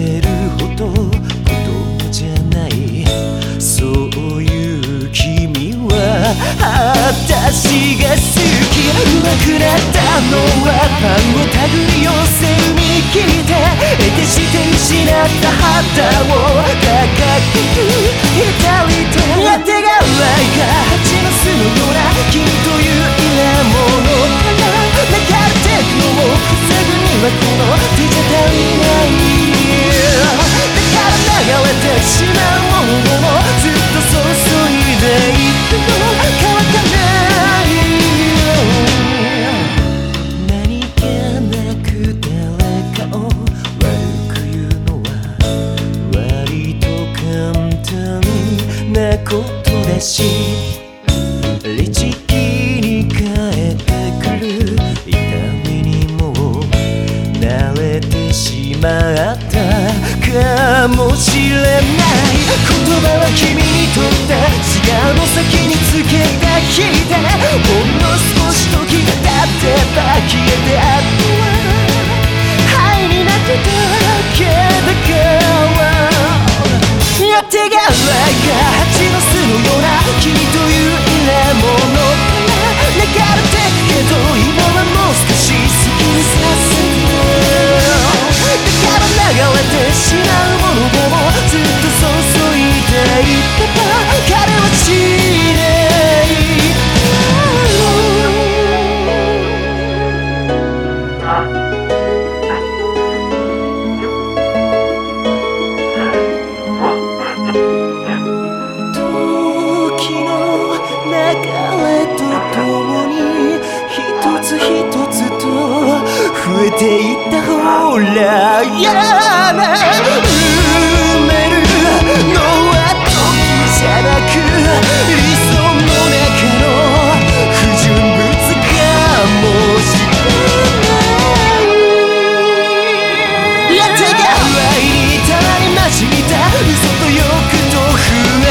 けるほど子供じゃないそういう君は私が好き上手くなったのはパンを手繰り寄せる見切って得てして失った肌を高く左手や手がわいが蜂の巣のような君というし律儀に帰ってくる。痛みにも慣れてしまった。かもしれない。言葉は君にとって。違うの先につけた日で。増えていったほらやな嘘と欲と不安